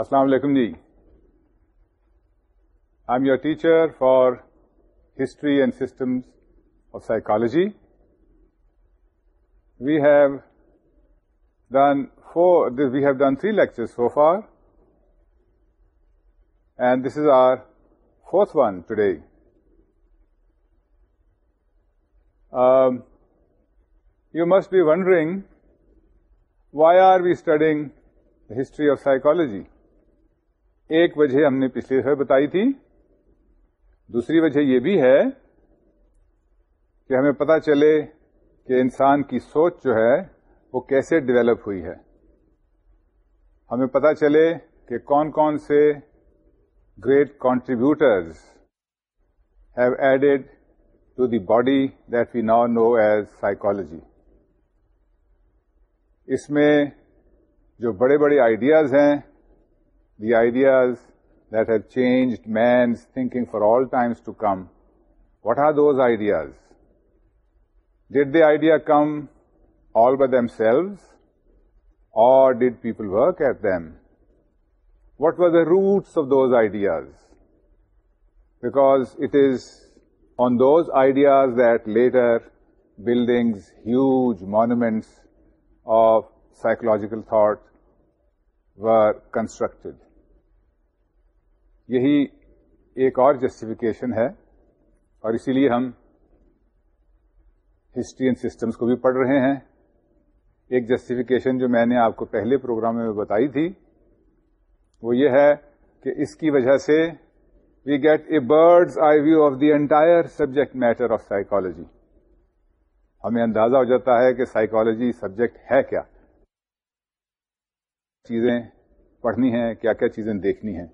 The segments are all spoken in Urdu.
السلام علیکم جی I am your teacher for history and systems of psychology we have done four we have done three lecture so far and this is our fourth one today you must be wondering why are we studying history of psychology ایک وجہ ہم نے پچھلی دفعہ بتائی تھی دوسری وجہ یہ بھی ہے کہ ہمیں پتا چلے کہ انسان کی سوچ جو ہے وہ کیسے ڈیولپ ہوئی ہے ہمیں پتا چلے کہ کون کون سے great contributors have added to the body that we now know as psychology اس میں جو بڑے بڑے آئیڈیاز ہیں the ideas that have changed man's thinking for all times to come. What are those ideas? Did the idea come all by themselves, or did people work at them? What were the roots of those ideas? Because it is on those ideas that later buildings, huge monuments of psychological thought were constructed. یہی ایک اور جسٹیفیکیشن ہے اور اسی لیے ہم ہسٹری اینڈ سسٹمس کو بھی پڑھ رہے ہیں ایک جسٹیفیکیشن جو میں نے آپ کو پہلے پروگرام میں بتائی تھی وہ یہ ہے کہ اس کی وجہ سے we get a bird's eye view of the entire subject matter of psychology ہمیں اندازہ ہو جاتا ہے کہ سائیکالوجی سبجیکٹ ہے کیا چیزیں پڑھنی ہیں کیا کیا چیزیں دیکھنی ہیں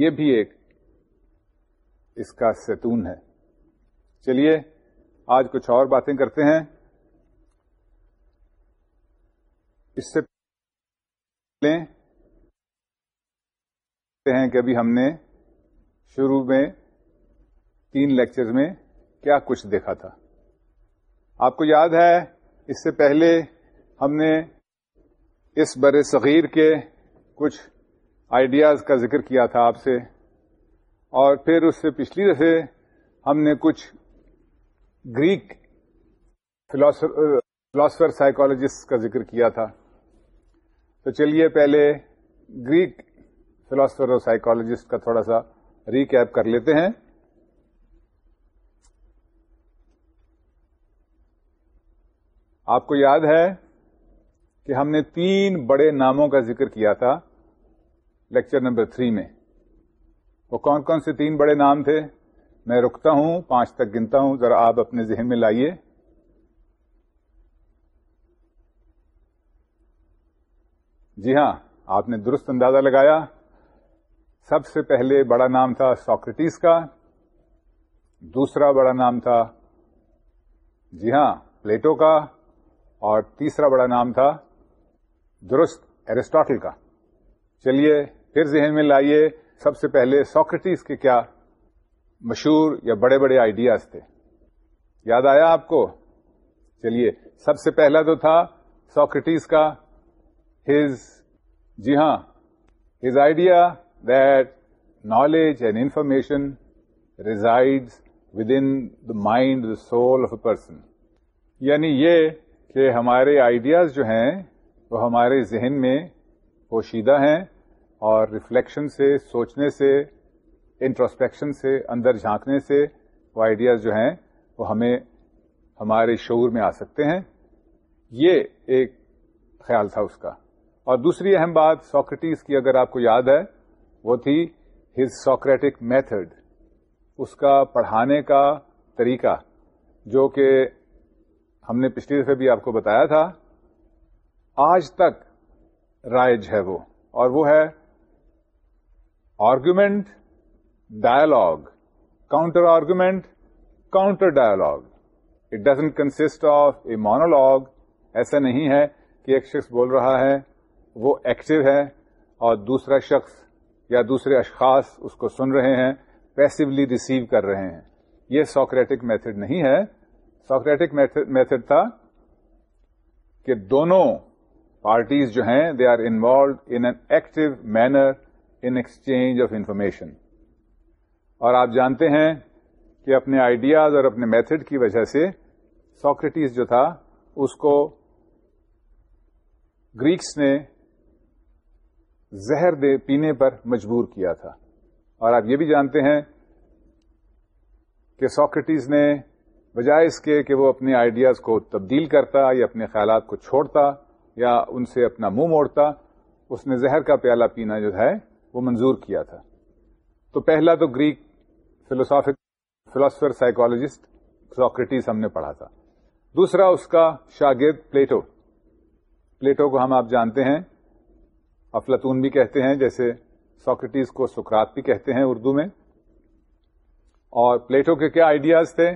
یہ بھی ایک اس کا ستون ہے چلیے آج کچھ اور باتیں کرتے ہیں اس سے لیں ہیں کہ ابھی ہم نے شروع میں تین لیکچر میں کیا کچھ دیکھا تھا آپ کو یاد ہے اس سے پہلے ہم نے اس برے صغیر کے کچھ آئیڈیاز کا ذکر کیا تھا آپ سے اور پھر اس سے پچھلی دفعہ ہم نے کچھ گریک فلاسفر سائیکالوجسٹ کا ذکر کیا تھا تو چلیے پہلے گریک فلاسفر اور سائیکالوجسٹ کا تھوڑا سا ریکیپ کر لیتے ہیں آپ کو یاد ہے کہ ہم نے تین بڑے ناموں کا ذکر کیا تھا لیکچر نمبر تھری میں وہ کون کون سے تین بڑے نام تھے میں رکتا ہوں پانچ تک گنتا ہوں ذرا آپ اپنے ذہن میں لائیے جی ہاں آپ نے درست اندازہ لگایا سب سے پہلے بڑا نام تھا ساکرٹیز کا دوسرا بڑا نام تھا جی ہاں پلیٹو کا اور تیسرا بڑا نام تھا درست ایرسٹاٹل کا چلیے پھر ذہن میں لائیے سب سے پہلے ساکرٹیز کے کیا مشہور یا بڑے بڑے آئیڈیاز تھے یاد آیا آپ کو چلیے سب سے پہلا تو تھا ساکرٹیز کا ہز جی ہاں his idea that knowledge and information reside within the mind the soul of a person یعنی یہ کہ ہمارے آئیڈیاز جو ہیں وہ ہمارے ذہن میں پوشیدہ ہیں اور ریفلیکشن سے سوچنے سے انٹراسپیکشن سے اندر جھانکنے سے وہ آئیڈیاز جو ہیں وہ ہمیں ہمارے شعور میں آ سکتے ہیں یہ ایک خیال تھا اس کا اور دوسری اہم بات ساکریٹیز کی اگر آپ کو یاد ہے وہ تھی ہز ساکریٹک میتھڈ اس کا پڑھانے کا طریقہ جو کہ ہم نے پچھلی دفعہ بھی آپ کو بتایا تھا آج تک رائج ہے وہ اور وہ ہے argument dialogue counter argument counter dialogue it doesn't consist of a monologue ایسا نہیں ہے کہ ایک شخص بول رہا ہے وہ ایکٹیو ہے اور دوسرا شخص یا دوسرے اشخاص اس کو سن رہے ہیں پیسولی ریسیو کر رہے ہیں یہ سوکریٹک میتھڈ نہیں ہے سوکریٹک میتھڈ تھا کہ دونوں پارٹیز جو ہیں they are involved in an active manner in exchange of information اور آپ جانتے ہیں کہ اپنے آئیڈیاز اور اپنے میتھڈ کی وجہ سے ساکریٹیز جو تھا اس کو گریکس نے زہر دے پینے پر مجبور کیا تھا اور آپ یہ بھی جانتے ہیں کہ ساکریٹیز نے بجائے اس کے کہ وہ اپنے آئیڈیاز کو تبدیل کرتا یا اپنے خیالات کو چھوڑتا یا ان سے اپنا منہ موڑتا اس نے زہر کا پیالہ پینا جو ہے وہ منظور کیا تھا تو پہلا تو Greek philosophic philosopher psychologist Socrates ہم نے پڑھا تھا دوسرا اس کا شاگرد پلیٹو پلیٹو کو ہم آپ جانتے ہیں افلاطون بھی کہتے ہیں جیسے ساکریٹیز کو سکرات بھی کہتے ہیں اردو میں اور پلیٹو کے کیا آئیڈیاز تھے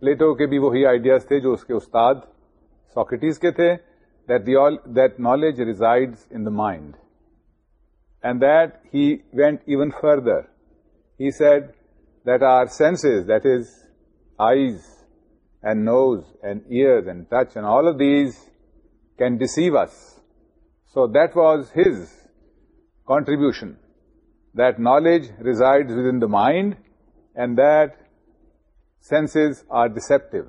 پلیٹو کے بھی وہی آئیڈیاز تھے جو اس کے استاد ساکریٹیز کے تھے that that knowledge reside in the mind and that he went even further he said that are that that is eyes and nose and ears and touch all these can deceive us so that was his contribution that knowledge reside within the mind and that senses are deceptive.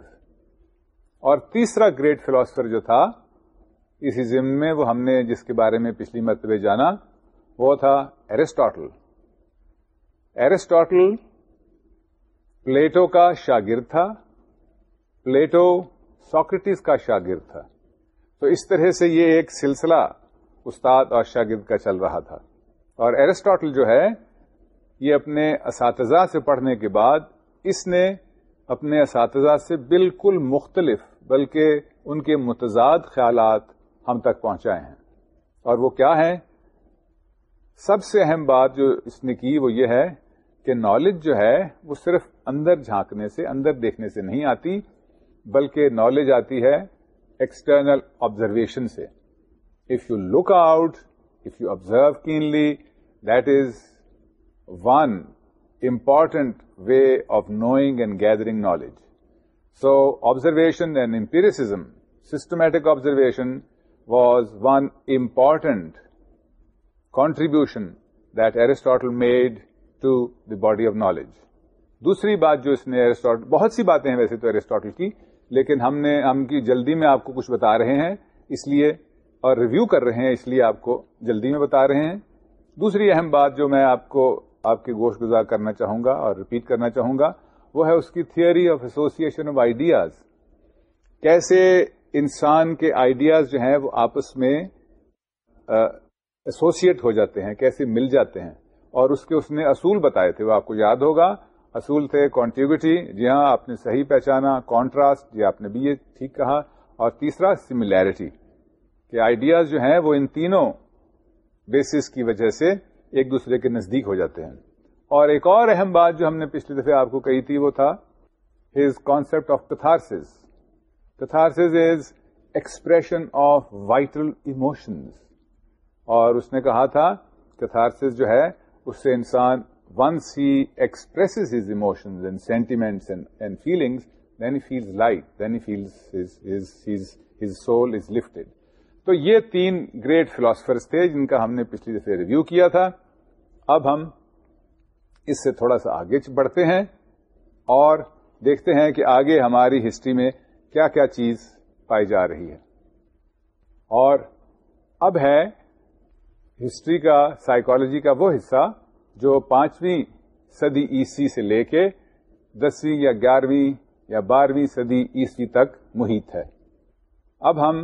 اور تیسرا گریٹ فلاسفر جو تھا اسی ضمن میں وہ ہم نے جس کے بارے میں پچھلی مرتبہ جانا وہ تھا ایرسٹاٹل ایرسٹاٹل پلیٹو کا شاگرد تھا پلیٹو ساکرٹیز کا شاگرد تھا تو اس طرح سے یہ ایک سلسلہ استاد اور شاگرد کا چل رہا تھا اور ایرسٹاٹل جو ہے یہ اپنے اساتذہ سے پڑھنے کے بعد اس نے اپنے اساتذہ سے بالکل مختلف بلکہ ان کے متضاد خیالات ہم تک پہنچائے ہیں اور وہ کیا ہیں سب سے اہم بات جو اس نے کی وہ یہ ہے کہ نالج جو ہے وہ صرف اندر جھانکنے سے اندر دیکھنے سے نہیں آتی بلکہ نالج آتی ہے ایکسٹرنل آبزرویشن سے if you look out if you observe cleanly that is one important way of knowing and gathering knowledge so observation and empiricism systematic observation was one important contribution that Aristotle made to the body of knowledge دوسری بات جو اس نے ایرسٹاٹل بہت سی باتیں ہیں ویسے تو ایرسٹاٹل کی لیکن ہم نے ہم کی جلدی میں آپ کو کچھ بتا رہے ہیں اس لیے اور ریویو کر رہے ہیں اس لیے آپ کو جلدی میں بتا رہے ہیں دوسری اہم بات جو میں آپ کو آپ کی گوشت گزار کرنا چاہوں گا اور ریپیٹ کرنا چاہوں گا وہ ہے اس کی theory of association of ideas کیسے انسان کے آئیڈیاز جو ہیں وہ آپس میں ایسوسیٹ ہو جاتے ہیں کیسے مل جاتے ہیں اور اس کے اس نے اصول بتائے تھے وہ آپ کو یاد ہوگا اصول تھے کانٹیوگٹی جی ہاں آپ نے صحیح پہچانا کانٹراسٹ جی آپ نے بھی یہ ٹھیک کہا اور تیسرا سملیرٹی کہ آئیڈیاز جو ہیں وہ ان تینوں بیسس کی وجہ سے ایک دوسرے کے نزدیک ہو جاتے ہیں اور ایک اور اہم بات جو ہم نے پچھلے دفعہ آپ کو کہی تھی وہ تھا his concept of catharsis is expression of vital emotions اور اس نے کہا تھا کتھارسس جو ہے اس سے انسان once he express his and and feelings then he feels light then he feels soul is تو یہ تین گریٹ فلاسفرس تھے جن کا ہم نے پچھلی دفعہ ریویو کیا تھا اب ہم اس سے تھوڑا سا آگے بڑھتے ہیں اور دیکھتے ہیں کہ آگے ہماری ہسٹری میں کیا کیا چیز پائی جا رہی ہے اور اب ہے ہسٹری کا سائیکالوجی کا وہ حصہ جو پانچویں صدی عیسوی سے لے کے دسویں یا گیارہویں یا بارہویں صدی عیسوی تک محیط ہے اب ہم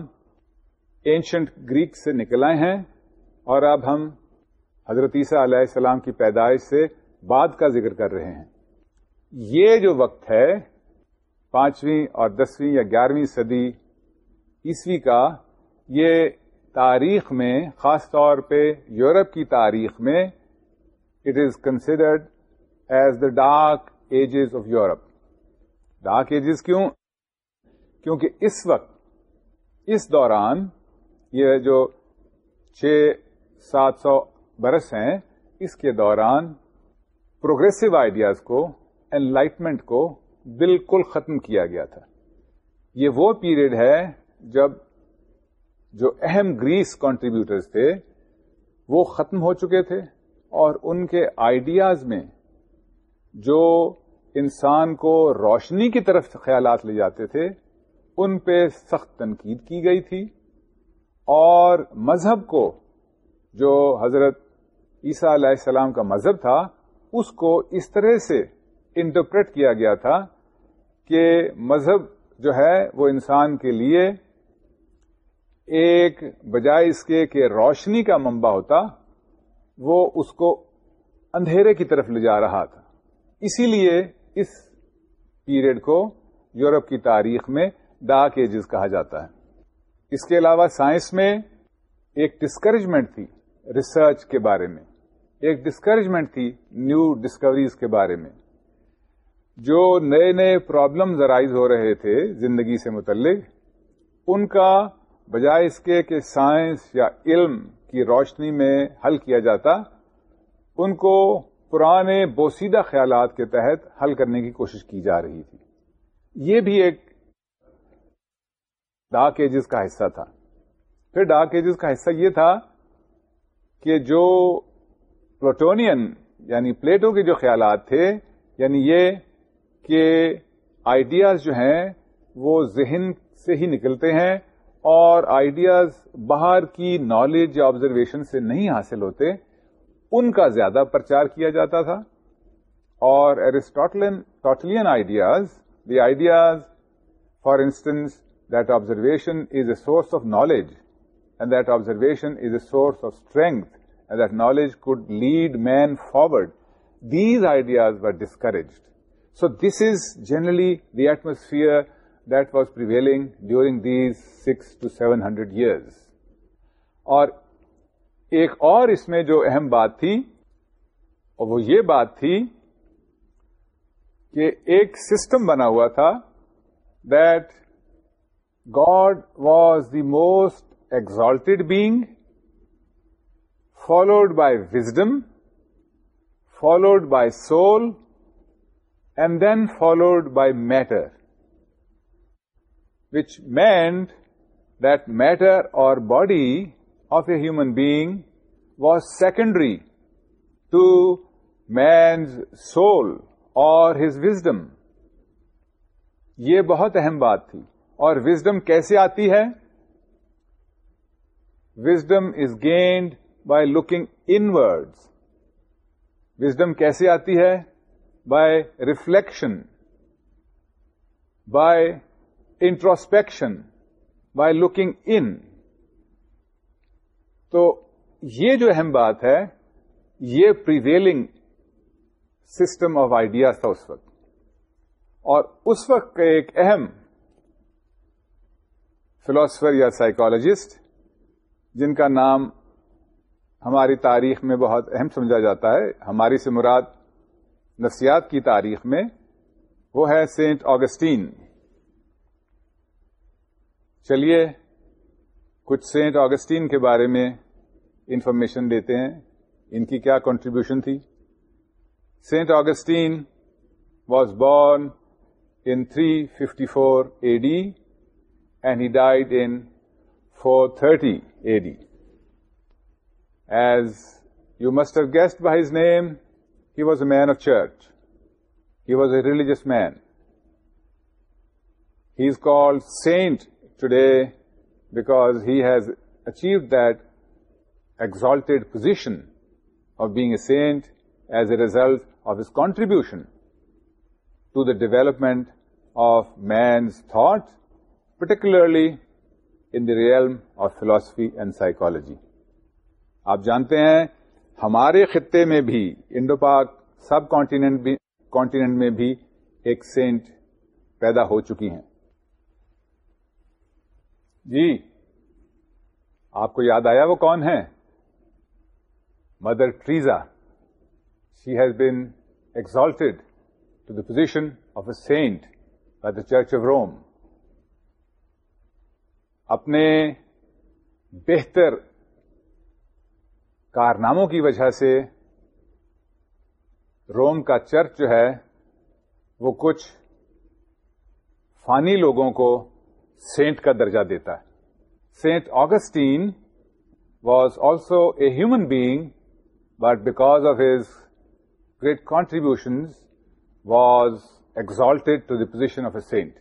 اینشنٹ گریک سے نکل آئے ہیں اور اب ہم حضرت عیسیٰ علیہ السلام کی پیدائش سے بعد کا ذکر کر رہے ہیں یہ جو وقت ہے پانچویں اور دسویں یا گیارہویں صدی عیسوی کا یہ تاریخ میں خاص طور پہ یورپ کی تاریخ میں it is considered as the dark ages of Europe dark ages کیوں کیونکہ اس وقت اس دوران یہ جو چھ سات سو برس ہیں اس کے دوران پروگرسو آئیڈیاز کو انلائٹمنٹ کو بالکل ختم کیا گیا تھا یہ وہ پیریڈ ہے جب جو اہم گریس کانٹریبیوٹرس تھے وہ ختم ہو چکے تھے اور ان کے آئیڈیاز میں جو انسان کو روشنی کی طرف خیالات لے جاتے تھے ان پہ سخت تنقید کی گئی تھی اور مذہب کو جو حضرت عیسیٰ علیہ السلام کا مذہب تھا اس کو اس طرح سے انٹرپریٹ کیا گیا تھا کہ مذہب جو ہے وہ انسان کے لیے ایک بجائے اس کے کہ روشنی کا منبع ہوتا وہ اس کو اندھیرے کی طرف لے جا رہا تھا اسی لیے اس پیریڈ کو یورپ کی تاریخ میں ڈاک ایجز کہا جاتا ہے اس کے علاوہ سائنس میں ایک ڈسکریجمنٹ تھی ریسرچ کے بارے میں ایک ڈسکریجمنٹ تھی نیو ڈسکوریز کے بارے میں جو نئے نئے پرابلمز ارائز ہو رہے تھے زندگی سے متعلق ان کا بجائے اس کے کہ سائنس یا علم کی روشنی میں حل کیا جاتا ان کو پرانے بوسیدہ خیالات کے تحت حل کرنے کی کوشش کی جا رہی تھی یہ بھی ایک ڈاک ایجز کا حصہ تھا پھر ڈاک ایجز کا حصہ یہ تھا کہ جو پلوٹونین یعنی پلیٹو کے جو خیالات تھے یعنی یہ کہ آئیڈیاز جو ہیں وہ ذہن سے ہی نکلتے ہیں اور آئیڈیاز باہر کی نالج یا آبزرویشن سے نہیں حاصل ہوتے ان کا زیادہ پرچار کیا جاتا تھا اور ایرسٹوٹلین ٹوٹلین ideas the ideas for instance that observation is a source of knowledge and that observation is a source of strength and that knowledge could lead main forward these ideas were discouraged so this is generally the atmosphere during these six to seven hundred years اور ایک اور اس میں جو اہم بات تھی اور وہ یہ بات تھی کہ ایک سسٹم بنا ہوا تھا that God was the most exalted being followed by wisdom followed by soul and then followed by matter meant دیٹر اور body of a human being was secondary to man's soul or wisdom یہ بہت اہم بات تھی اور وزڈم کیسے آتی ہے wisdom is gained by looking inwards wisdom کیسی آتی ہے by reflection by introspection by looking in تو یہ جو اہم بات ہے یہ پریویلنگ سسٹم آف آئیڈیاز تھا اس وقت اور اس وقت کا ایک اہم فلاسفر یا سائیکالوجسٹ جن کا نام ہماری تاریخ میں بہت اہم سمجھا جاتا ہے ہماری سے مراد نفسیات کی تاریخ میں وہ ہے سینٹ آگسٹین چلیے کچھ سینٹ آگسٹین کے بارے میں انفارمیشن دیتے ہیں ان کی کیا کنٹریبیوشن تھی Saint Augustine was born in three fifty four A D and he died in four thirty A D as you must have guessed by his name he was a man of church he was a religious man he is called saint because he has has that that exalted position of being a saint as a result of contribution contribution to the of of man's thought particularly in realm of philosophy and psychology. آپ جانتے ہیں ہمارے خطے میں بھی Indo Pak subcontinent continent میں بھی ایک سینٹ پیدا ہو چکی ہیں جی آپ کو یاد آیا وہ کون ہے mother Teresa she has been exalted to the position of a saint by the church of Rome اپنے بہتر کارناموں کی وجہ سے روم کا چرچ جو ہے وہ کچھ فانی لوگوں کو سینٹ کا درجہ دیتا ہے Saint Augustine was also a human being but because of his great contribution was exalted to the position of a saint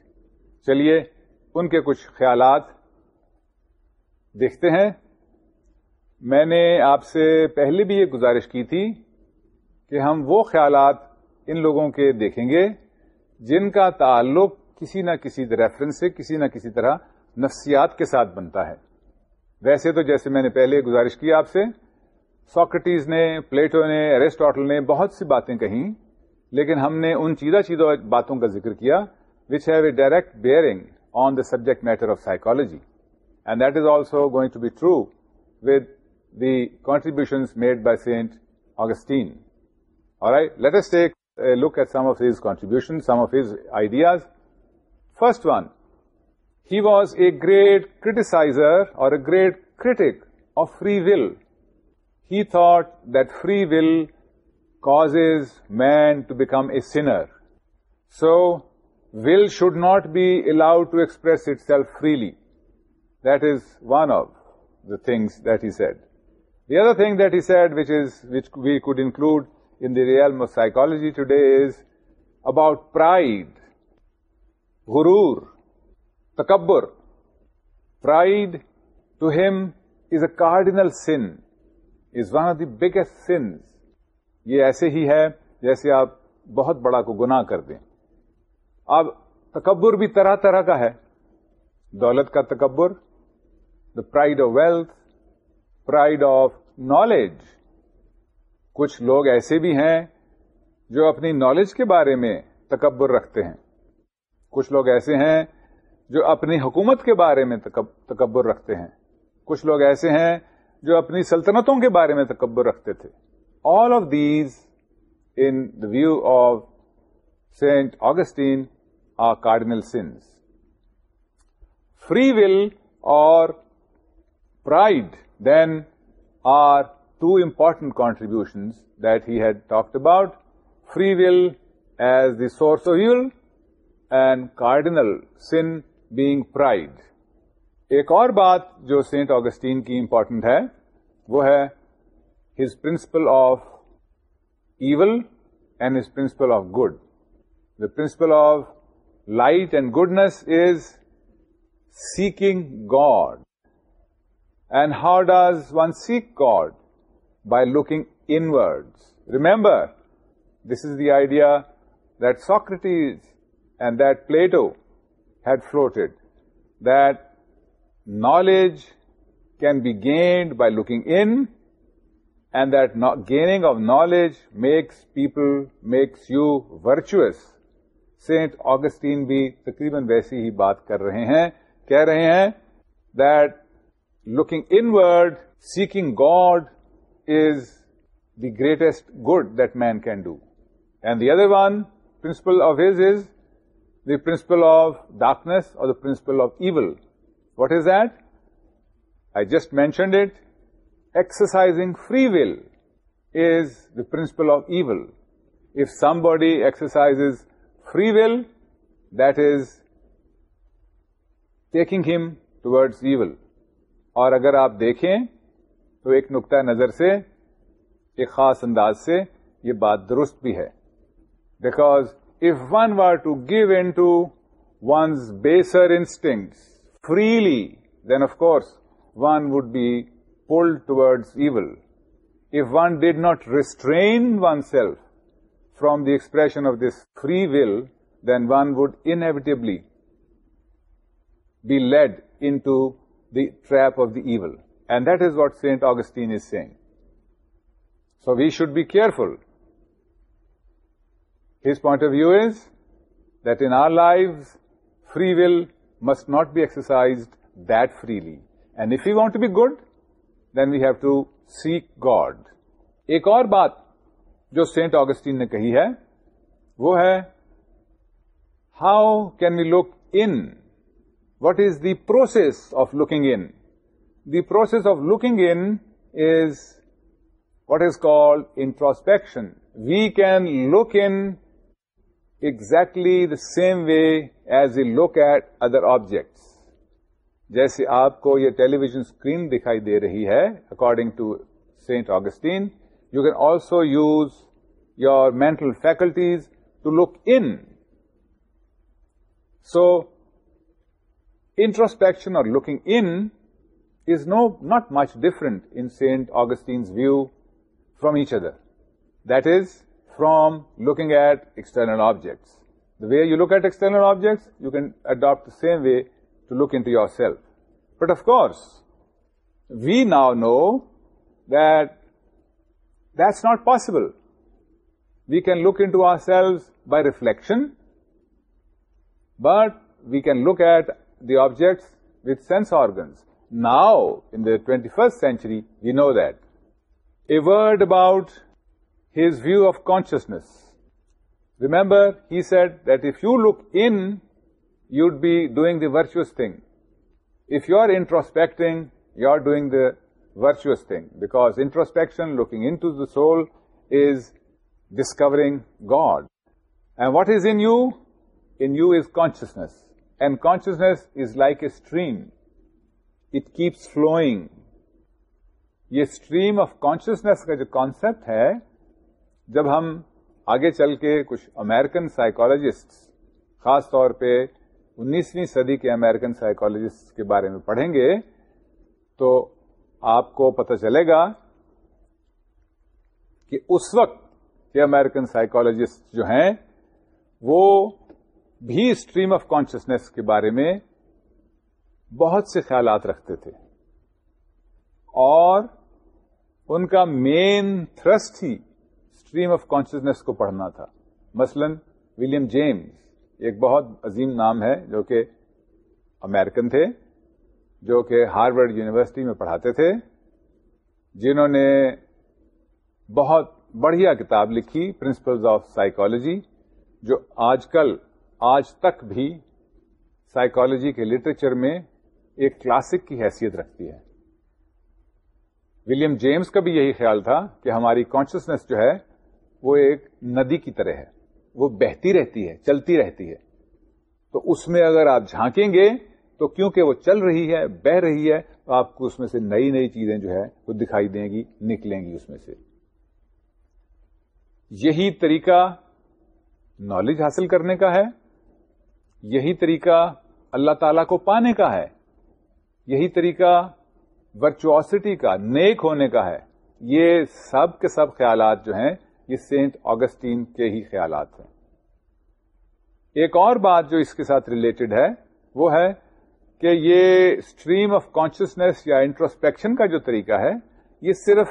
چلیے ان کے کچھ خیالات دیکھتے ہیں میں نے آپ سے پہلے بھی یہ گزارش کی تھی کہ ہم وہ خیالات ان لوگوں کے دیکھیں گے جن کا تعلق کسی نہ کسی ریفرنس سے کسی نہ کسی طرح نفسیات کے ساتھ بنتا ہے ویسے تو جیسے میں نے پہلے گزارش کی آپ سے ساکرٹیز نے پلیٹو نے ارسٹاٹل نے بہت سی باتیں کہیں لیکن ہم نے ان چیزہ چیزوں باتوں کا ذکر کیا which have a direct bearing on the subject matter of psychology and that is also going to be true with the contributions made by Saint Augustine اور look at some of contribution some of his ideas First one, he was a great criticizer or a great critic of free will. He thought that free will causes man to become a sinner. So, will should not be allowed to express itself freely. That is one of the things that he said. The other thing that he said, which we could include in the realm of psychology today, is about pride. غرور تکبر pride to him is a cardinal sin is one of the biggest sins یہ ایسے ہی ہے جیسے آپ بہت بڑا کو گناہ کر دیں اب تکبر بھی طرح طرح کا ہے دولت کا تکبر the pride of wealth pride of knowledge کچھ لوگ ایسے بھی ہیں جو اپنی نالج کے بارے میں تکبر رکھتے ہیں کچھ لوگ ایسے ہیں جو اپنی حکومت کے بارے میں تکبر رکھتے ہیں کچھ لوگ ایسے ہیں جو اپنی سلطنتوں کے بارے میں تکبر رکھتے تھے all of these in the view of Saint Augustine cardinal sins free will اور pride then are two important contribution that he had talked about free will as the source of evil and cardinal sin being pride ایک اور بات جو سینٹ آگسٹین کی امپورٹنٹ ہے وہ ہے his principle of evil and his principle of good the principle of light and goodness is seeking God and how does one seek God by looking inward remember this is the idea that Socrates and that Plato had float that knowledge can be gained by looking inward that gaining of knowledge makes people makes you virtuous Saint Augustine بھی تقریباً ویسی ہی بات کر رہے ہیں کہہ رہے ہیں that looking inward seeking God is the greatest good that man can do and the other one principle of his is the principle of darkness اور the principle of evil what is that I just mentioned it exercising free will is the principle of evil if somebody exercise is free will that is taking him towards evil اور اگر آپ دیکھیں تو ایک نقطۂ نظر سے ایک خاص انداز سے یہ بات درست بھی ہے because if one were to give in to one's baser instincts freely, then of course one would be pulled towards evil. If one did not restrain oneself from the expression of this free will, then one would inevitably be led into the trap of the evil. And that is what St. Augustine is saying. So we should be careful his point of view is that in our life free will must not be exercised daily and if you want to be good then we have to see God ایک اور بات جو سینٹ آگسٹین نے کہی ہے وہ ہے how can we look in what is the process of looking in the process of looking in what is called introspection we can look in exactly the same way as you look at other objects جیسے آپ کو یہ ٹیلی ویژن اسکرین دکھائی دے رہی ہے according to Saint Augustine you can also use your mental faculties to look in so introspection اور looking not much different in Saint Augustine's view from each other that is from looking at external objects. The way you look at external objects, you can adopt the same way to look into yourself. But of course, we now know that that's not possible. We can look into ourselves by reflection, but we can look at the objects with sense organs. Now, in the 21st century, we know that. A word about his view of consciousness remember he said that if you look in you would be doing the virtuous thing if you are introspecting you are doing the virtuous thing because introspection looking into the soul is discovering God and what is in you in you is consciousness and consciousness is like a stream it keeps flowing یہ اسٹریم آف کانشیسنیس کا جو کانسپٹ ہے جب ہم آگے چل کے کچھ امیرکن سائیکالوجسٹ خاص طور پہ انیسویں صدی کے امیرکن سائیکالوجسٹ کے بارے میں پڑھیں گے تو آپ کو پتا چلے گا کہ اس وقت کے امیرکن سائیکالوجسٹ جو ہیں وہ بھی اسٹریم آف کانشیسنیس کے بارے میں بہت سے خیالات رکھتے تھے اور ان کا مین تھرسٹ ہی اسٹریم آف کانشیسنیس کو پڑھنا تھا مثلا ولیم جیمز ایک بہت عظیم نام ہے جو کہ امیرکن تھے جو کہ ہارورڈ یونیورسٹی میں پڑھاتے تھے جنہوں نے بہت بڑھیا کتاب لکھی پرنسپلز آف سائیکالوجی جو آج کل آج تک بھی سائیکالوجی کے لٹریچر میں ایک کلاسک کی حیثیت رکھتی ہے ولیم جیمز کا بھی یہی خیال تھا کہ ہماری کانشیسنیس جو ہے وہ ایک ندی کی طرح ہے وہ بہتی رہتی ہے چلتی رہتی ہے تو اس میں اگر آپ جھانکیں گے تو کیونکہ وہ چل رہی ہے بہ رہی ہے تو آپ کو اس میں سے نئی نئی چیزیں جو ہے وہ دکھائی دیں گی نکلیں گی اس میں سے یہی طریقہ نالج حاصل کرنے کا ہے یہی طریقہ اللہ تعالی کو پانے کا ہے یہی طریقہ ورچوسٹی کا نیک ہونے کا ہے یہ سب کے سب خیالات جو ہیں یہ سینٹ آگسٹین کے ہی خیالات ہیں ایک اور بات جو اس کے ساتھ ریلیٹڈ ہے وہ ہے کہ یہ اسٹریم آف کانشیسنیس یا انٹروسپیکشن کا جو طریقہ ہے یہ صرف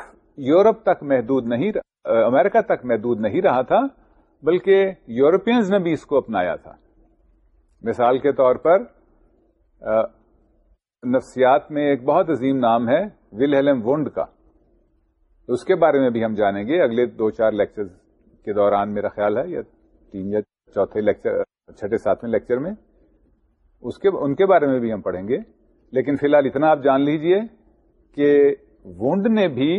یورپ تک محدود نہیں امریکہ تک محدود نہیں رہا تھا بلکہ یورپینز نے بھی اس کو اپنایا تھا مثال کے طور پر نفسیات میں ایک بہت عظیم نام ہے ول ہیلم ونڈ کا اس کے بارے میں بھی ہم جانیں گے اگلے دو چار لیکچر کے دوران میرا خیال ہے یا تین یا چوتھے لیکچر چھٹے ساتویں لیکچر میں اس کے ان کے بارے میں بھی ہم پڑھیں گے لیکن فی الحال اتنا آپ جان لیجئے کہ وونڈ نے بھی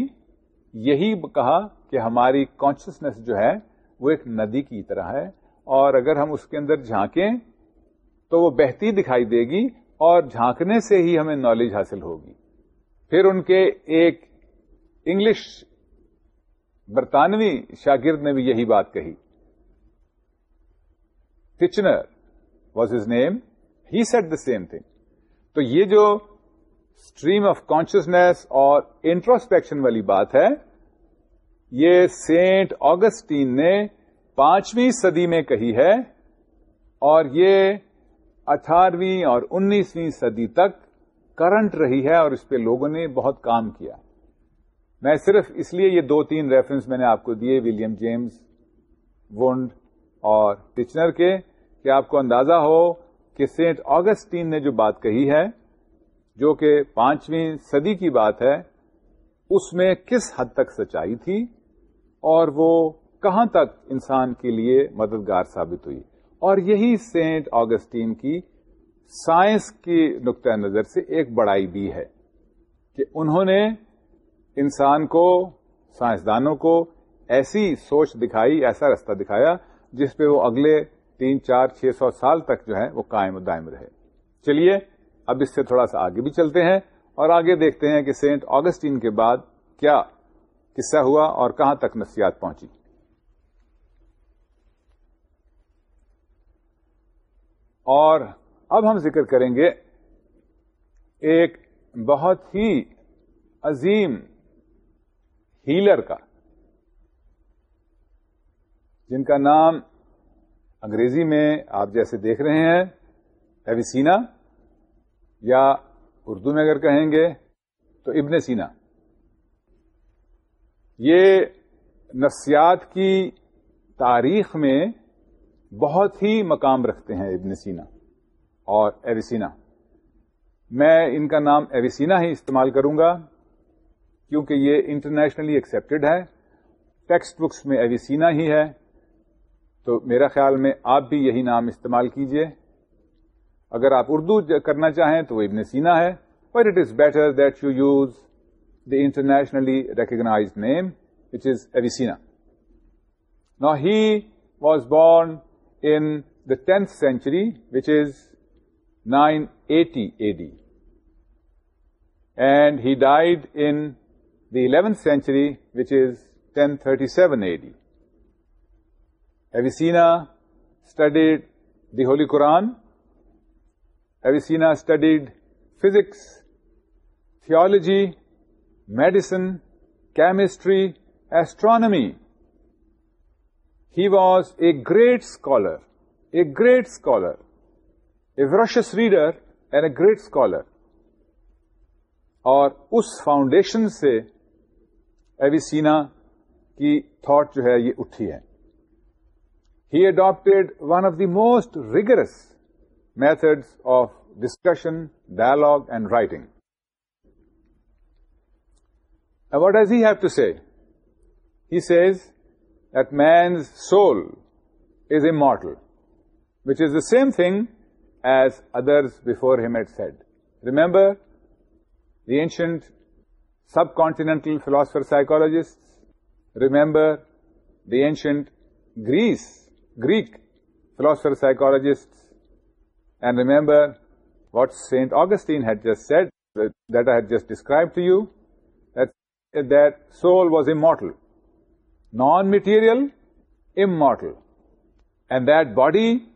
یہی کہا کہ ہماری کانشیسنیس جو ہے وہ ایک ندی کی طرح ہے اور اگر ہم اس کے اندر جھانکیں تو وہ بہتی دکھائی دے گی اور جھانکنے سے ہی ہمیں نالج حاصل ہوگی پھر ان کے ایک انگلش برطانوی شاگرد نے بھی یہی بات کہی Kitchener was his name he said the same thing تو یہ جو اسٹریم آف کانشیسنیس اور انٹروسپیکشن والی بات ہے یہ سینٹ آگسٹین نے پانچویں صدی میں کہی ہے اور یہ اٹھارہویں اور انیسویں صدی تک کرنٹ رہی ہے اور اس پہ لوگوں نے بہت کام کیا ہے میں صرف اس لیے یہ دو تین ریفرنس میں نے آپ کو دیے ولیم جیمز ونڈ اور ٹیچنر کے کہ آپ کو اندازہ ہو کہ سینٹ آگسٹین نے جو بات کہی ہے جو کہ پانچویں صدی کی بات ہے اس میں کس حد تک سچائی تھی اور وہ کہاں تک انسان کے لیے مددگار ثابت ہوئی اور یہی سینٹ آگسٹین کی سائنس کی نقطۂ نظر سے ایک بڑائی بھی ہے کہ انہوں نے انسان کو سائنسدانوں کو ایسی سوچ دکھائی ایسا رستہ دکھایا جس پہ وہ اگلے تین چار چھ سو سال تک جو ہے وہ قائم و دائم رہے چلیے اب اس سے تھوڑا سا آگے بھی چلتے ہیں اور آگے دیکھتے ہیں کہ سینٹ آگسٹین کے بعد کیا قصہ ہوا اور کہاں تک نفسیات پہنچی اور اب ہم ذکر کریں گے ایک بہت ہی عظیم ہیلر کا جن کا نام انگریزی میں آپ جیسے دیکھ رہے ہیں ایویسینا یا اردو میں اگر کہیں گے تو ابن سینا یہ نفسیات کی تاریخ میں بہت ہی مقام رکھتے ہیں ابن سینا اور ایویسینا میں ان کا نام ایویسینا ہی استعمال کروں گا کیونکہ یہ انٹرنیشنلی ایکسیپٹیڈ ہے ٹیکسٹ بکس میں ایویسینا ہی ہے تو میرا خیال میں آپ بھی یہی نام استعمال کیجئے اگر آپ اردو کرنا چاہیں تو وہ ابن سینا ہے but it is better that you use the internationally recognise name which is Avicenna نا he was born in the tenth century which is nine eighty A D and he died in eleventh century which is ten thirty seven A D Avicenna studied the holy Quran Avicenna studied physics theology medicine chemistry astronomy he was a great scholar a great scholar a voracious reader and a great scholar اور اس فاؤنڈیشن سے ایویسینا کی تھاٹ جو ہے یہ اٹھی ہے he adapted one of the most rigorous methods of discussion dialogue and writing what as have to see he says that means soul is a model which is the same thing as others before he had said remember the ancient subcontinental philosopher psychologists. Remember, the ancient Greek philosopher psychologists, and remember what St. Augustine had just said, that I had just described to you, that soul was immortal, non-material, immortal, and that body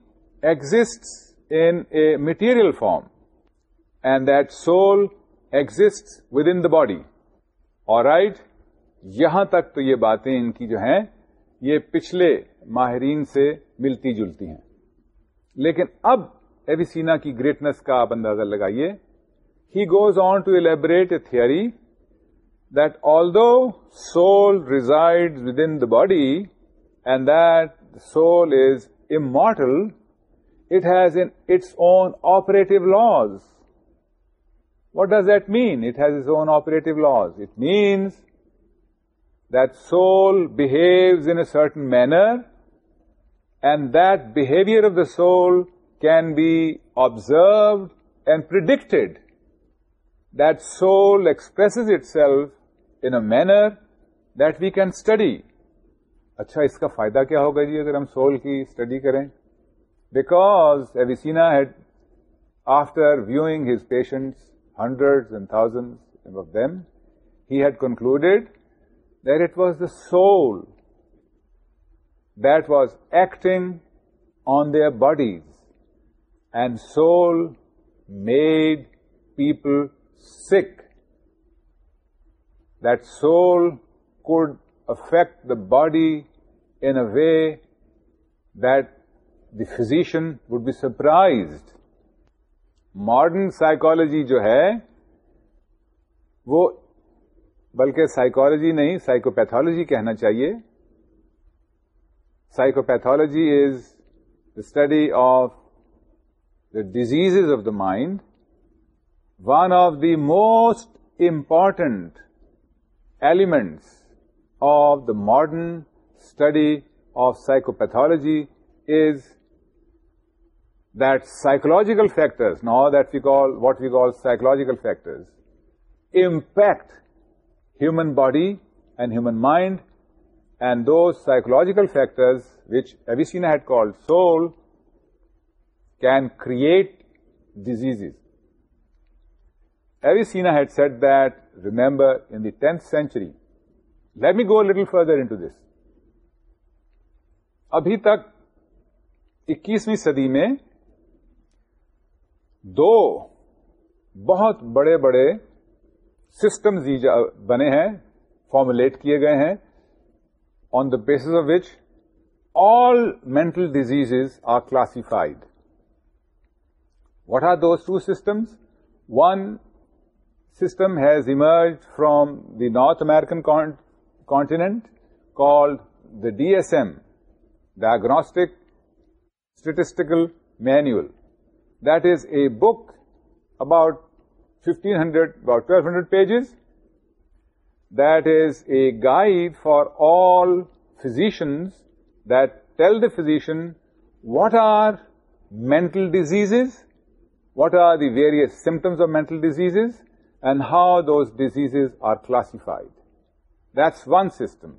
exists in a material form, and that soul exists within the body. Right یہاں تک تو یہ باتیں ان کی جو ہیں یہ پچھلے ماہرین سے ملتی جلتی ہیں لیکن اب ایویسینا کی گریٹنس کا آپ اندازہ لگائیے he goes on to elaborate a theory that although soul resides within the body and that soul is immortal it has in its own operative laws What does that mean? It has its own operative laws. It means that soul behaves in a certain manner and that behavior of the soul can be observed and predicted. That soul expresses itself in a manner that we can study. اچھا اس کا فائدہ کیا ہوگا جی اگر ہم سول کی اسٹڈی کریں because Avicenna had after viewing his patients hundreds and thousands of them, he had concluded that it was the soul that was acting on their bodies, and soul made people sick. That soul could affect the body in a way that the physician would be surprised modern psychology جو ہے وہ بلکہ سائیکولوجی نہیں سائیکوپیتھالوجی کہنا چاہیے psychopathology is the study of the disease of the mind one of the most important elements of the modern study of psychopathology is psychological factors نا that we call what we call psychological factors impact human body and human mind and though psychological factors which ایوی scene a had call soul can create disease ایوی scene a had said that remember in the tenth century let me go little further into this ابھی تک اکیسویں سدی میں دو بہت بڑے بڑے سسٹمز بنے ہیں فارمولیٹ کیے گئے ہیں on the base of which all mental disease are classified what are those two systems one system has emerge from the North American continent called the D S M diagnostic statistical manual That is a book about 1500, about 1200 pages. That is a guide for all physicians that tell the physician what are mental diseases, what are the various symptoms of mental diseases, and how those diseases are classified. That's one system,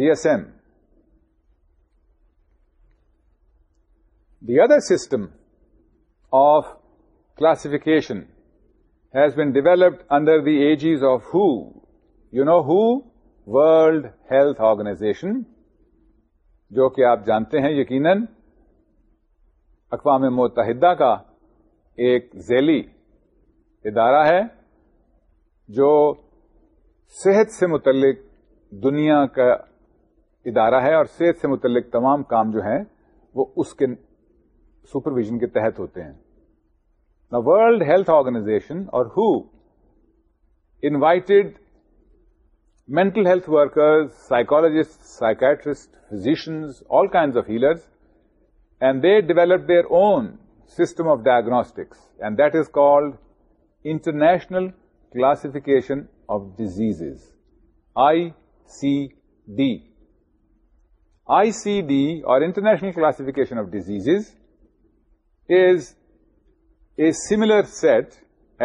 DSM. The other system of classification has been developed under the ایجیز of who know who world Health organization جو کہ آپ جانتے ہیں یقیناً اقوام متحدہ کا ایک ذیلی ادارہ ہے جو صحت سے متعلق دنیا کا ادارہ ہے اور صحت سے متعلق تمام کام جو ہیں وہ اس کے سپرویژن کے تحت ہوتے ہیں دا ورلڈ ہیلتھ آرگنائزیشن اور who invited mental health workers psychologist psychiatrist physicians all kind of healers and they develop their own system of diagnostics and that is called International Classification of disease I C D I C D اور International Classification of Disease similar set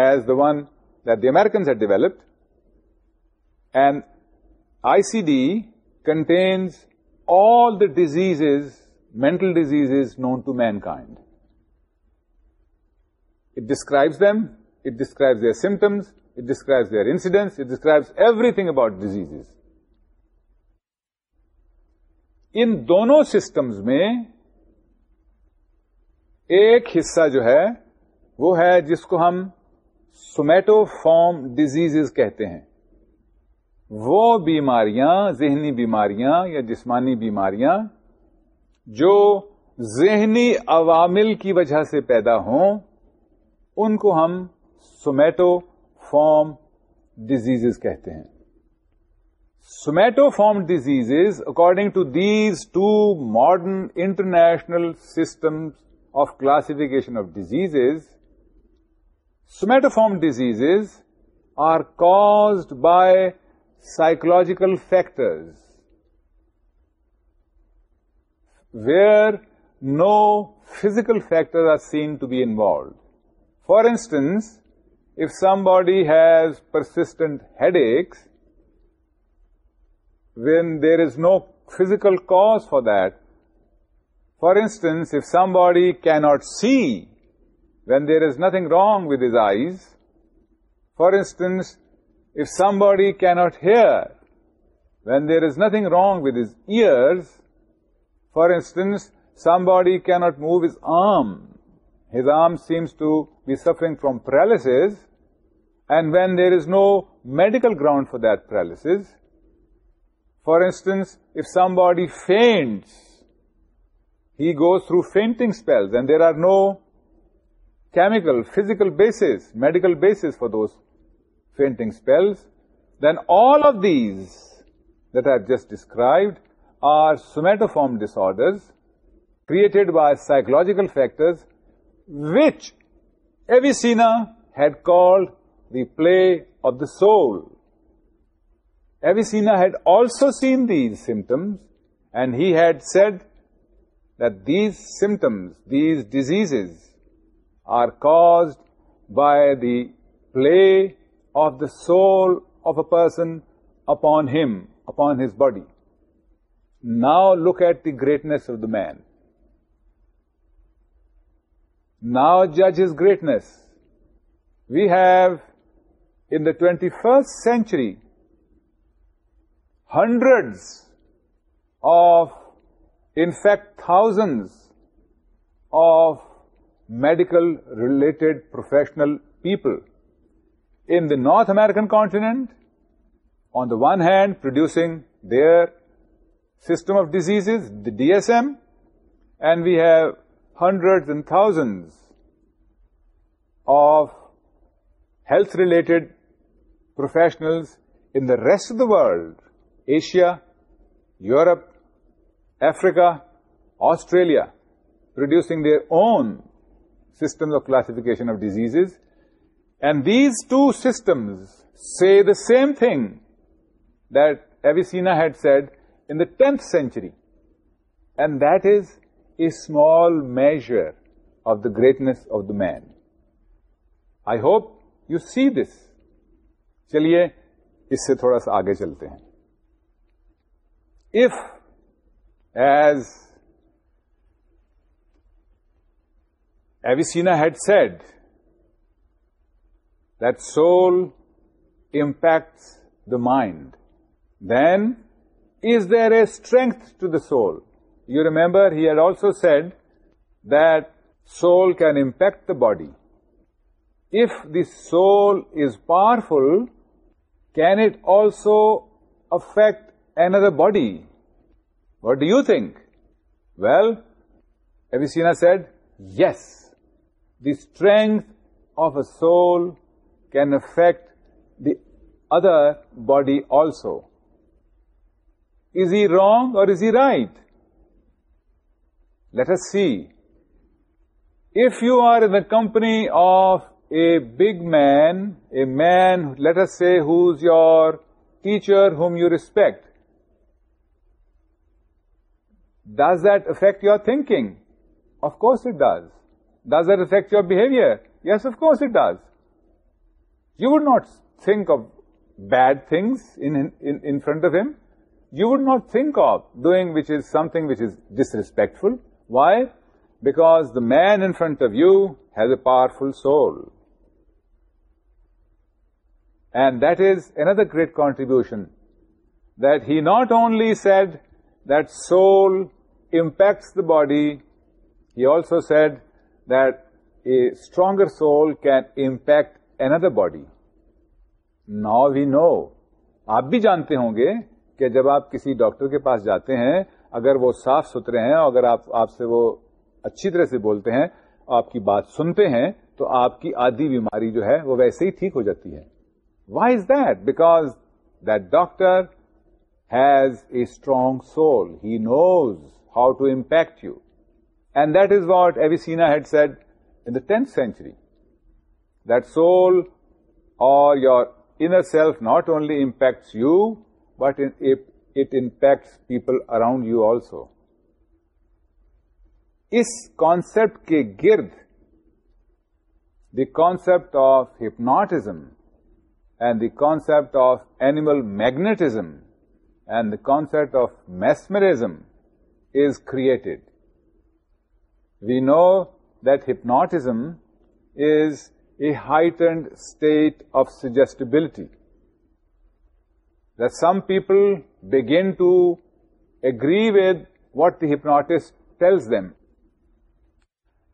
as the one that the American had developed and I C D contains all the disease mental disease known to mankind it describes them it describes their symptoms it describe their incidence it describes everything about disease ان دونوں سسٹمس میں ایک حصہ جو ہے وہ ہے جس کو ہم سومیٹو فارم ڈیزیز کہتے ہیں وہ بیماریاں ذہنی بیماریاں یا جسمانی بیماریاں جو ذہنی عوامل کی وجہ سے پیدا ہوں ان کو ہم سومیٹو فارم ڈیزیز کہتے ہیں somatoform disease according to these two modern international systems of classification of diseases, somatoform diseases are caused by psychological factors where no physical factors are seen to be involved. For instance, if somebody has persistent headaches, when there is no physical cause for that, for instance, if somebody cannot see when there is nothing wrong with his eyes, for instance, if somebody cannot hear when there is nothing wrong with his ears, for instance, somebody cannot move his arm seems to be suffering from paralysis, and when there is no medical ground for that paralysis, for instance, if somebody faints he goes through fainting spells, and there are no chemical, physical basis, medical basis for those fainting spells. Then all of these that I have just described are somatoform disorders created by psychological factors, which Avicenna had called the play of the soul. Avicenna had also seen these symptoms, and he had said that these symptoms, these diseases are caused by the play of the soul of a person upon him, upon his body. Now look at the greatness of the man. Now judge his greatness. We have, in the 21st century, hundreds of in fact, thousands of medical-related professional people in the North American continent, on the one hand, producing their system of diseases, the DSM, and we have hundreds and thousands of health-related professionals in the rest of the world, Asia, Europe, افریقہ Australia producing their own classification of of disease and these two systems see the same thing that Avicenna had said in the tenth century and that is a small measure of the greatness of the man I hope you see this چلیے اس سے تھوڑا سا آگے چلتے ہیں if As Avicenna had said, that soul impacts the mind. Then, is there a strength to the soul? You remember he had also said that soul can impact the body. If the soul is powerful, can it also affect another body? What do you think? Well, Avicenna said, yes, the strength of a soul can affect the other body also. Is he wrong or is he right? Let us see. If you are in the company of a big man, a man, let us say, who's your teacher whom you respect, does that affect your thinking? Of course it does. Does that affect your behavior? Yes, of course it does. You would not think of bad things in front of him. You would not think of doing something which is disrespectful. Why? Because the man in front of you has a powerful soul. And that is another great contribution, that he not only said soul impact the body you also said that a stronger soul can impact another body نا وی نو آپ بھی جانتے ہوں گے کہ جب آپ کسی ڈاکٹر کے پاس جاتے ہیں اگر وہ صاف ستھرے ہیں اگر آپ آپ سے وہ اچھی طرح سے بولتے ہیں آپ کی بات سنتے ہیں تو آپ کی آدھی بیماری جو ہے وہ ویسے ہی ٹھیک ہو جاتی ہے why is that because that doctor has a soul he knows how to impact you and that is what Avicenna had said in tenth century دول اور your in self not only impacts you but it impacts people around you also اس کانسپٹ کے گرد the concept of hypnotism and the concept of animal magnetism and the concept of mesmerism is created. We know that hypnotism is a heightened state of suggestibility, that some people begin to agree with what the hypnotist tells them.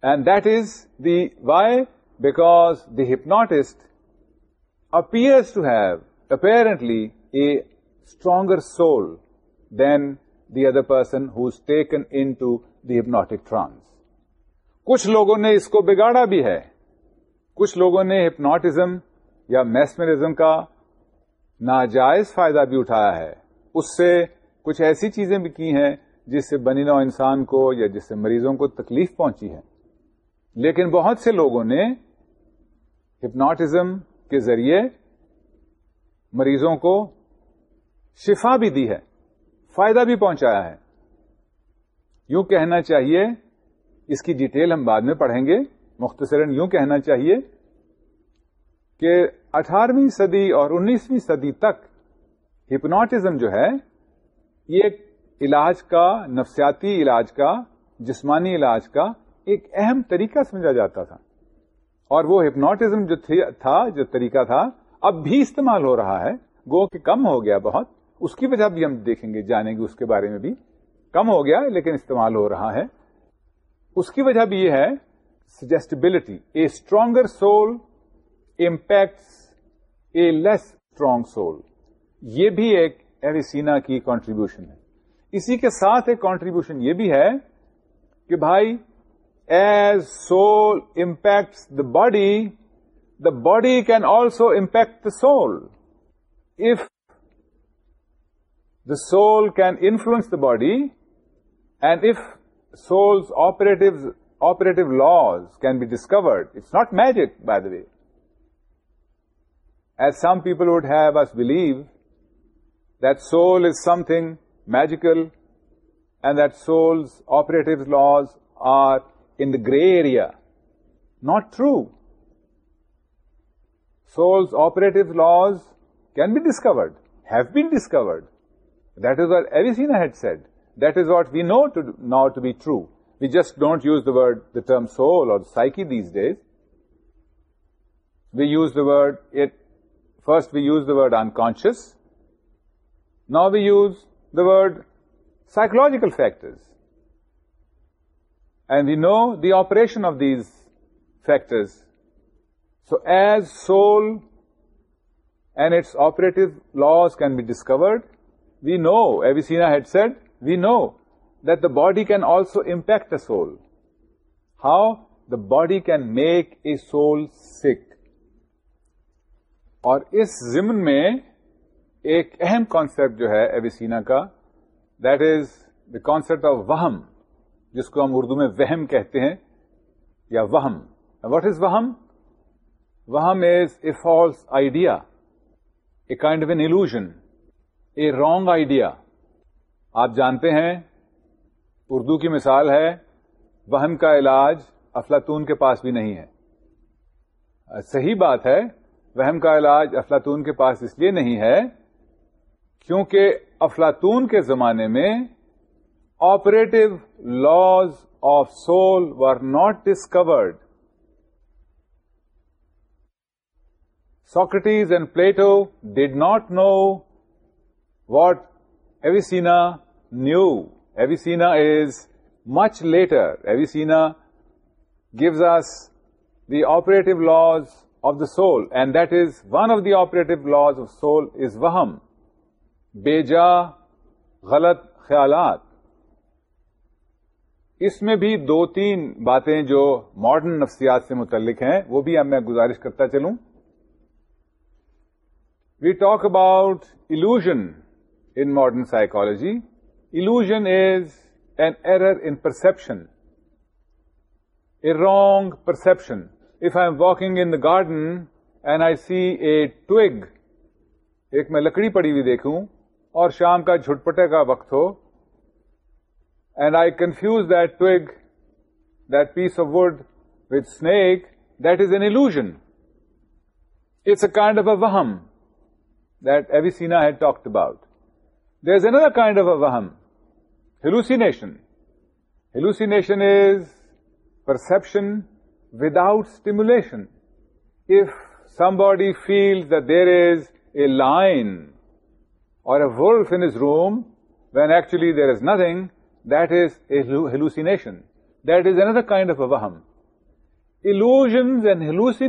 And that is the why? Because the hypnotist appears to have apparently a stronger soul than the other person who taken into the hypnotic trance کچھ لوگوں نے اس کو بگاڑا بھی ہے کچھ لوگوں نے ہپنوٹزم یا میسمرزم کا ناجائز فائدہ بھی اٹھایا ہے اس سے کچھ ایسی چیزیں بھی کی ہیں جس سے بنی نو انسان کو یا جس سے مریضوں کو تکلیف پہنچی ہے لیکن بہت سے لوگوں نے ہپنوٹزم کے ذریعے مریضوں کو شفا بھی دی ہے فائدہ بھی پہنچایا ہے یوں کہنا چاہیے اس کی ڈیٹیل ہم بعد میں پڑھیں گے مختصراً یوں کہنا چاہیے کہ اٹھارہویں صدی اور انیسویں صدی تک ہپناٹزم جو ہے یہ علاج کا نفسیاتی علاج کا جسمانی علاج کا ایک اہم طریقہ سمجھا جاتا تھا اور وہ ہپناٹزم جو تھا جو طریقہ تھا اب بھی استعمال ہو رہا ہے گو کہ کم ہو گیا بہت اس کی وجہ بھی ہم دیکھیں گے جانیں گے اس کے بارے میں بھی کم ہو گیا لیکن استعمال ہو رہا ہے اس کی وجہ بھی یہ ہے suggestibility a stronger soul impact a less strong soul یہ بھی ایک ایریسی کی کانٹریبیوشن ہے اسی کے ساتھ ایک کانٹریبیوشن یہ بھی ہے کہ بھائی as soul impact the body the body can also impact the soul if The soul can influence the body, and if soul's operative laws can be discovered, it's not magic, by the way. As some people would have us believe, that soul is something magical, and that soul's operative laws are in the gray area. Not true. Soul's operative laws can be discovered, have been discovered. That is what Avicenna had said. That is what we know now to be true. We just don't use the term soul or psyche these days. We use the word, first we use the word unconscious. Now we use the word psychological factors. And we know the operation of these factors. So as soul and its operative laws can be discovered, we know Avicenna had said we know that the body can also impact a soul how the body can make a soul sick اور اس ضمن میں ایک اہم کانسیپٹ جو ہے ایویسینا کا that is the concept of وہم جس کو ہم اردو میں وہم کہتے ہیں یا وہم واٹ از وہم وہم is a false idea a kind of an illusion a wrong idea آپ جانتے ہیں اردو کی مثال ہے وہم کا علاج افلاطون کے پاس بھی نہیں ہے صحیح بات ہے وہم کا علاج افلاطون کے پاس اس لیے نہیں ہے کیونکہ افلاطون کے زمانے میں operative laws of soul were not discovered Socrates and Plato did not know what Avicenna knew Avicenna is much later Avicenna gives us the operative laws of the soul and that is one of the operative laws of soul is وہ بیجا غلط خیالات اس میں بھی دو تین باتیں جو ماڈرن نفسیات سے متعلق ہیں وہ بھی اب میں گزارش کرتا چلوں we talk about illusion in modern psychology. Illusion is an error in perception, a wrong perception. If I am walking in the garden and I see a twig, ایک میں لکڑی پڑی ہوئی دیکھوں اور شام کا جھٹپٹے کا وقت ہو and I confuse that twig piece of wood with snake that is an illusion it's a kind of a that Avicenna had talked about there is another kind of اوہم hallucination hallucination without stimulation body feel there is a line other kind of a وحمز اینڈ ہیلوسی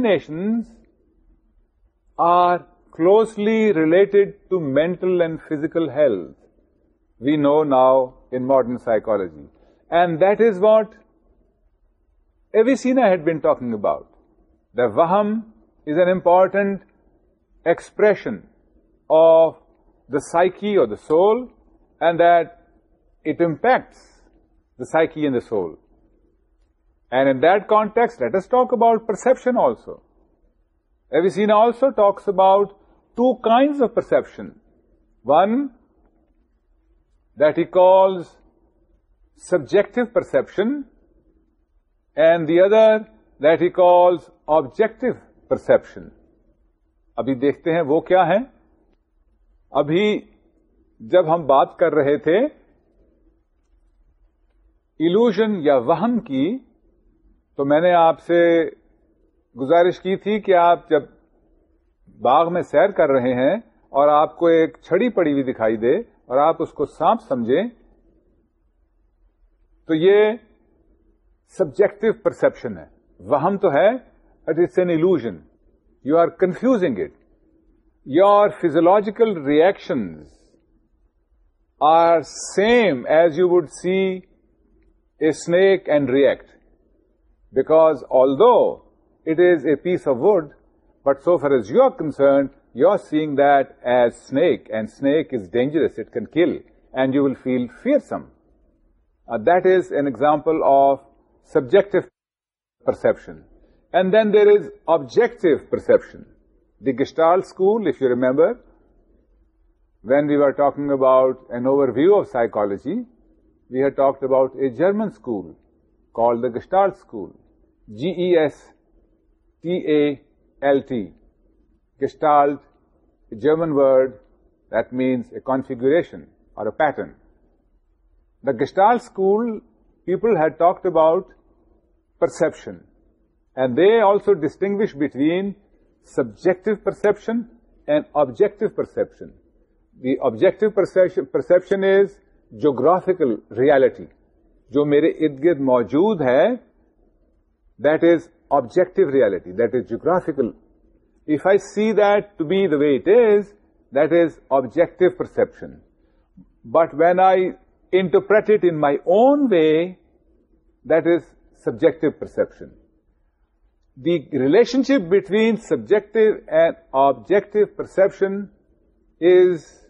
closely related to mental and physical health, we know now in modern psychology. And that is what Avicenna had been talking about. The vaham is an important expression of the psyche or the soul, and that it impacts the psyche and the soul. And in that context, let us talk about perception also. Avicenna also talks about two kinds of perception one that he calls subjective perception and the other that he calls objective perception ابھی دیکھتے ہیں وہ کیا ہے ابھی جب ہم بات کر رہے تھے ایلوژن یا وہم کی تو میں نے آپ سے گزارش کی تھی کہ آپ جب باغ میں سیر کر رہے ہیں اور آپ کو ایک چھڑی پڑی ہوئی دکھائی دے اور آپ اس کو سانپ سمجھیں تو یہ سبجیکٹو پرسپشن ہے وہم تو ہے it it's an illusion you are confusing it your physiological reaction are same as you would see a snake and react because although it is a piece of wood But so far as you're concerned, you're seeing that as snake, and snake is dangerous, it can kill, and you will feel fearsome. Uh, that is an example of subjective perception. And then there is objective perception. The Gestalt school, if you remember, when we were talking about an overview of psychology, we had talked about a German school called the Gestalt school, G-E-S-T-A-L-T L T Gestalt German word that means a configuration اور a pattern the Gestalt school people had talked about perception and they also distinguish between subject perception and objective perception the objective perception is geographical reality جو میرے ارد گرد موجود ہے that is objective reality, that is geographical. If I see that to be the way it is, that is objective perception. But when I interpret it in my own way, that is subjective perception. The relationship between subjective and objective perception is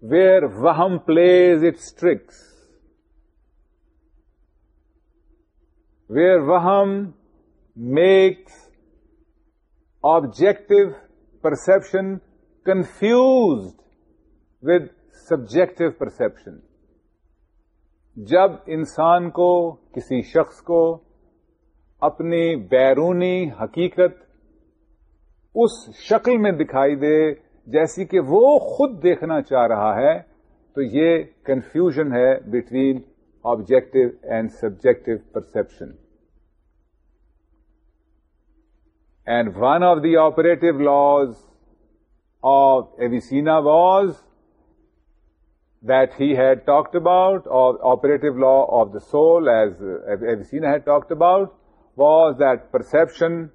where Vahm plays its tricks. Where Vahm makes objective perception confused with subjective perception جب انسان کو کسی شخص کو اپنی بیرونی حقیقت اس شکل میں دکھائی دے جیسی کہ وہ خود دیکھنا چاہ رہا ہے تو یہ کنفیوژن ہے between objective and subjective perception And one of the operative laws of Avicenna was that he had talked about, or operative law of the soul as Avicenna had talked about, was that perception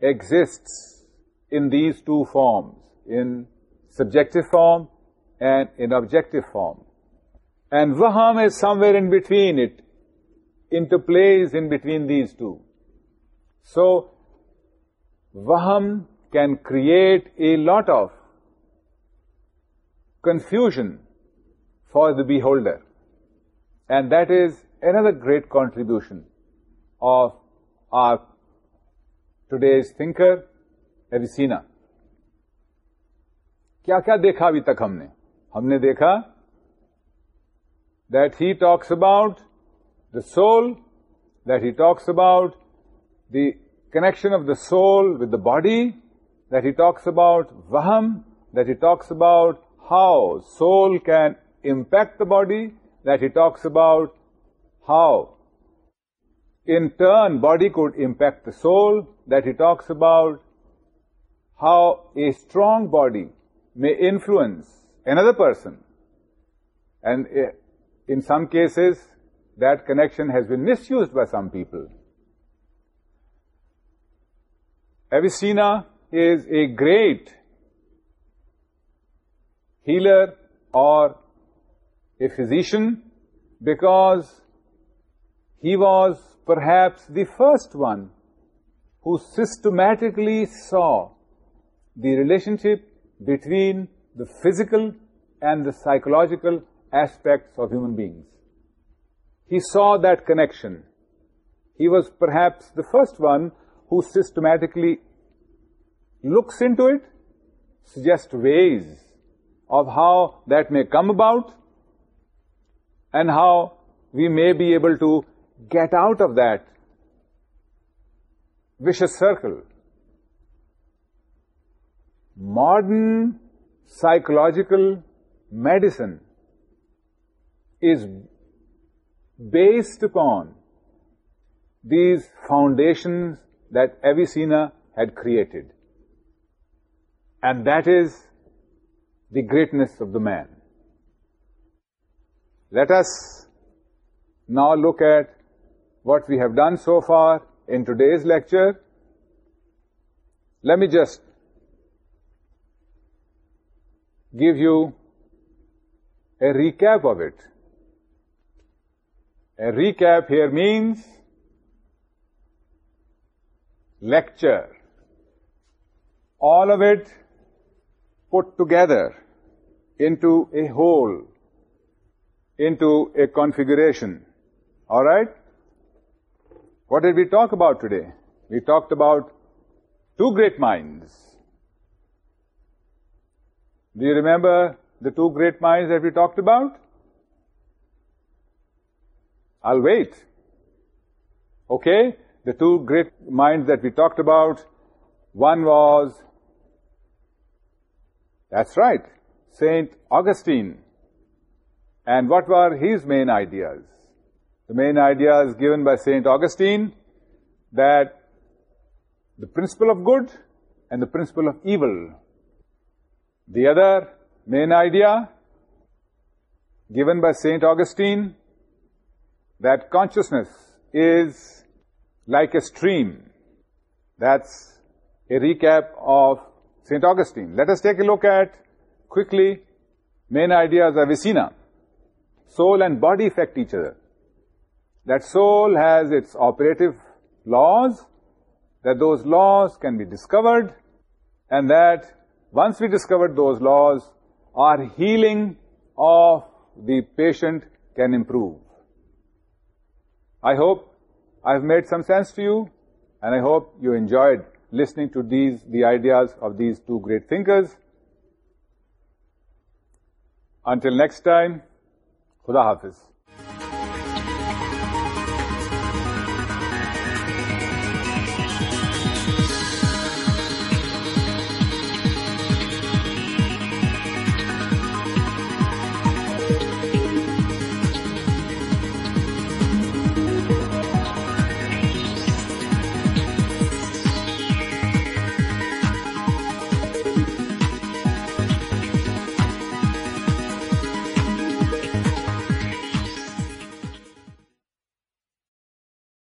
exists in these two forms, in subjective form and in objective form. And Vaham is somewhere in between, it interplays in between these two. So وہم can create a lot of confusion for the beholder and that is another great contribution of our today's thinker Avicenna کیا کیا دیکھا ابھی تک ہم نے ہم نے دیکھا that he talks about the soul that he talks about the connection of the soul with the body that he talks about, vaham, that he talks about how soul can impact the body, that he talks about how in turn body could impact the soul, that he talks about how a strong body may influence another person. And eh, in some cases, that connection has been misused by some people. Avicenna is a great healer or a physician because he was perhaps the first one who systematically saw the relationship between the physical and the psychological aspects of human beings. He saw that connection. He was perhaps the first one who systematically looks into it, suggests ways of how that may come about and how we may be able to get out of that vicious circle. Modern psychological medicine is based upon these foundations that Avicenna had created. And that is the greatness of the man. Let us now look at what we have done so far in today's lecture. Let me just give you a recap of it. A recap here means lecture, all of it put together into a whole, into a configuration. All right? What did we talk about today? We talked about two great minds. Do you remember the two great minds that we talked about? I'll wait. Okay? The two great minds that we talked about, one was, that's right, Saint Augustine. And what were his main ideas? The main ideas given by Saint Augustine, that the principle of good and the principle of evil. The other main idea given by Saint Augustine, that consciousness is like a stream. That's a recap of St. Augustine. Let us take a look at, quickly, main ideas of Avicenna. Soul and body affect each other. That soul has its operative laws, that those laws can be discovered, and that once we discover those laws, our healing of the patient can improve. I hope I have made some sense to you and I hope you enjoyed listening to these the ideas of these two great thinkers until next time خدا حافظ